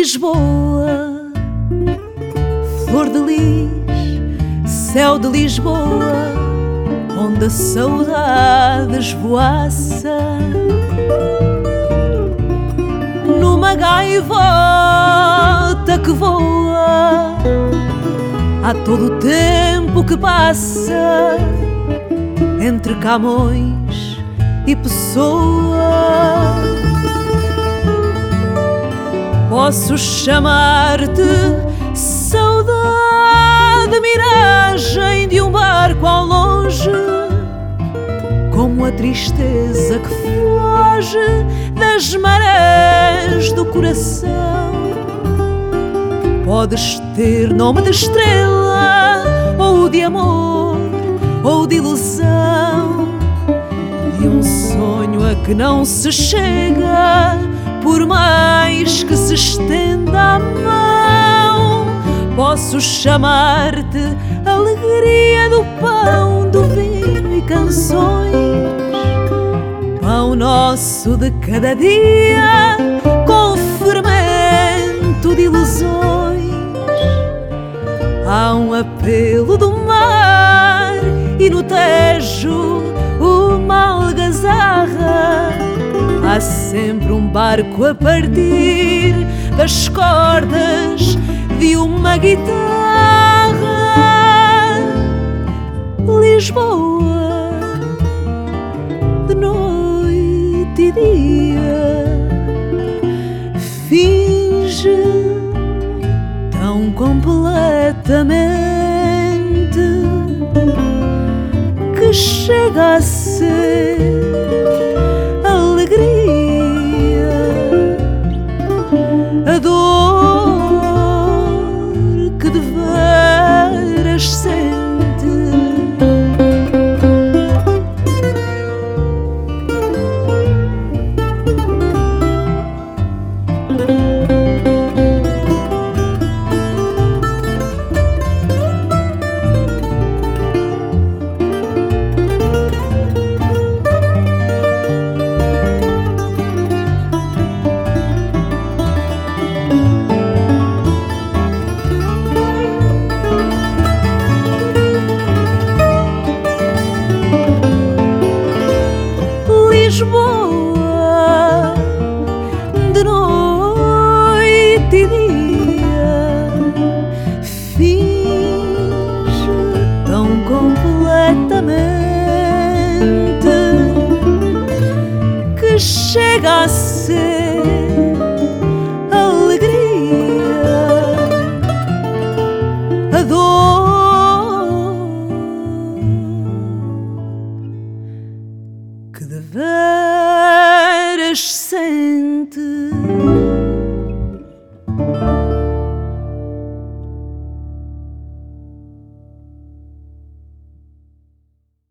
Lisboa, flor de lis, céu de Lisboa, onde a saudade esvoaça numa gaivota que voa há todo o tempo que passa entre Camões e Pessoa. Posso chamar-te saudade, miragem de um barco ao longe, como a tristeza que foge das marés do coração. Podes ter nome de estrela, ou de amor, ou de ilusão, de um sonho a que não se chega, por mais que se estenda a mão. Posso chamar-te alegria do pão, do vinho e canções, pão nosso de cada dia, com fermento de ilusões. Há um apelo do mar e no Tejo barco a partir das cordas de uma guitarra. Lisboa, de noite e dia, finge tão completamente que chega a voa de noite e dia, finge tão completamente que chega a ser alegria, a dor. que the nascente.